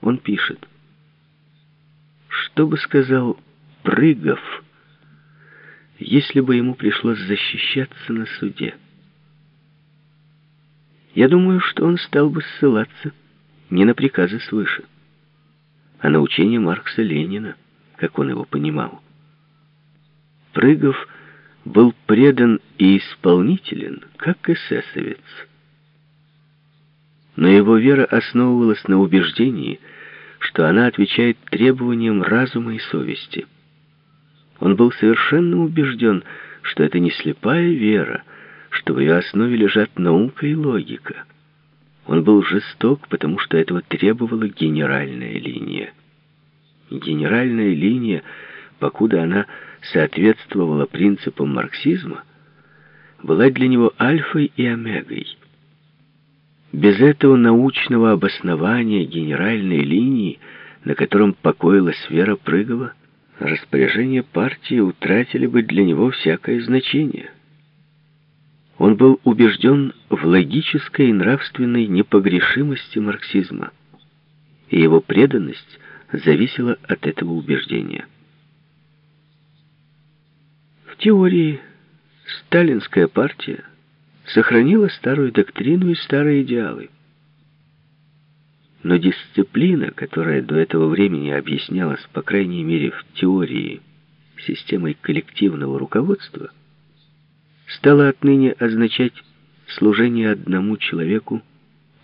Он пишет. Что бы сказал Прыгов, если бы ему пришлось защищаться на суде? Я думаю, что он стал бы ссылаться не на приказы свыше, а на учение Маркса Ленина, как он его понимал. Прыгов был предан и исполнителен, как эсэсовец. Но его вера основывалась на убеждении, что она отвечает требованиям разума и совести. Он был совершенно убежден, что это не слепая вера, что в ее основе лежат наука и логика. Он был жесток, потому что этого требовала генеральная линия. Генеральная линия, покуда она соответствовала принципам марксизма, была для него альфой и омегой. Без этого научного обоснования генеральной линии, на котором покоилась вера Прыгова, распоряжения партии утратили бы для него всякое значение. Он был убежден в логической и нравственной непогрешимости марксизма, и его преданность зависела от этого убеждения. В теории сталинская партия сохранила старую доктрину и старые идеалы. Но дисциплина, которая до этого времени объяснялась, по крайней мере в теории, системой коллективного руководства, стала отныне означать служение одному человеку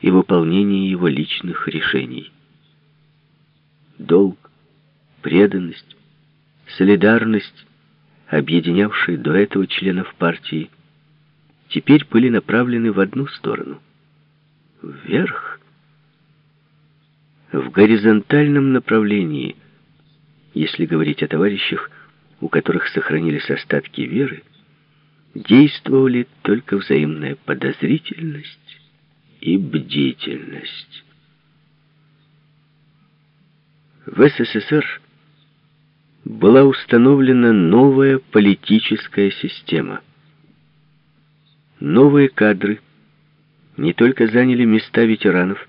и выполнение его личных решений. Долг, преданность, солидарность объединявшие до этого членов партии, теперь были направлены в одну сторону — вверх. В горизонтальном направлении, если говорить о товарищах, у которых сохранились остатки веры, действовали только взаимная подозрительность и бдительность. В СССР была установлена новая политическая система. Новые кадры не только заняли места ветеранов,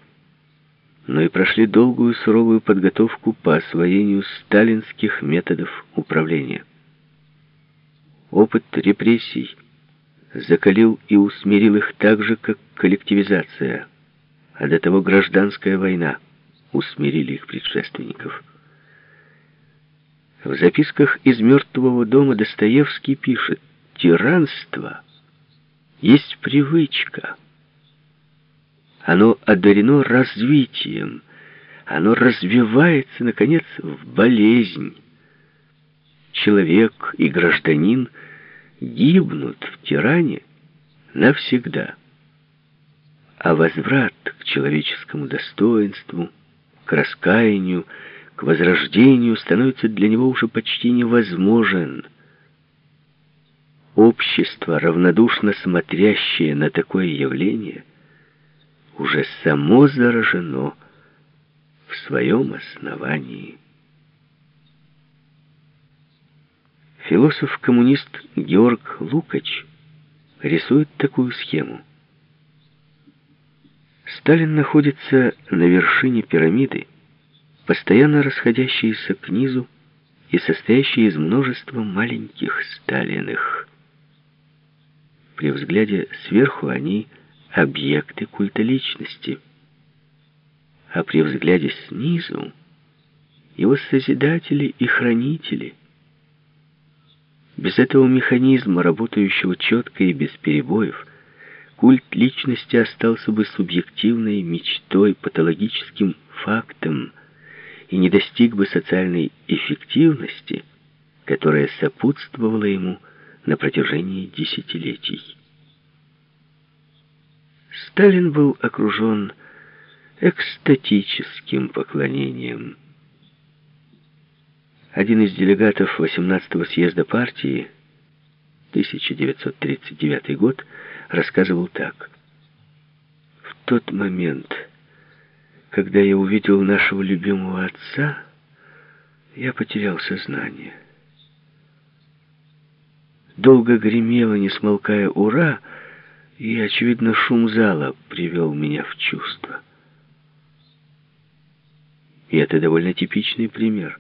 но и прошли долгую суровую подготовку по освоению сталинских методов управления. Опыт репрессий закалил и усмирил их так же, как коллективизация, а до того гражданская война усмирили их предшественников. В записках из «Мертвого дома» Достоевский пишет «Тиранство есть привычка. Оно одарено развитием, оно развивается, наконец, в болезнь. Человек и гражданин гибнут в тиране навсегда. А возврат к человеческому достоинству, к раскаянию, к возрождению становится для него уже почти невозможен. Общество, равнодушно смотрящее на такое явление, уже само заражено в своем основании. Философ-коммунист Георг Лукач рисует такую схему. Сталин находится на вершине пирамиды, постоянно расходящиеся к низу и состоящие из множества маленьких Сталиных. При взгляде сверху они объекты культа личности, а при взгляде снизу его созидатели и хранители. Без этого механизма, работающего четко и без перебоев, культ личности остался бы субъективной мечтой, патологическим фактом – и не достиг бы социальной эффективности, которая сопутствовала ему на протяжении десятилетий. Сталин был окружен экстатическим поклонением. Один из делегатов 18-го съезда партии, 1939 год, рассказывал так. В тот момент когда я увидел нашего любимого отца, я потерял сознание. Долго гремело, не смолкая «Ура!», и, очевидно, шум зала привел меня в чувство. И это довольно типичный пример.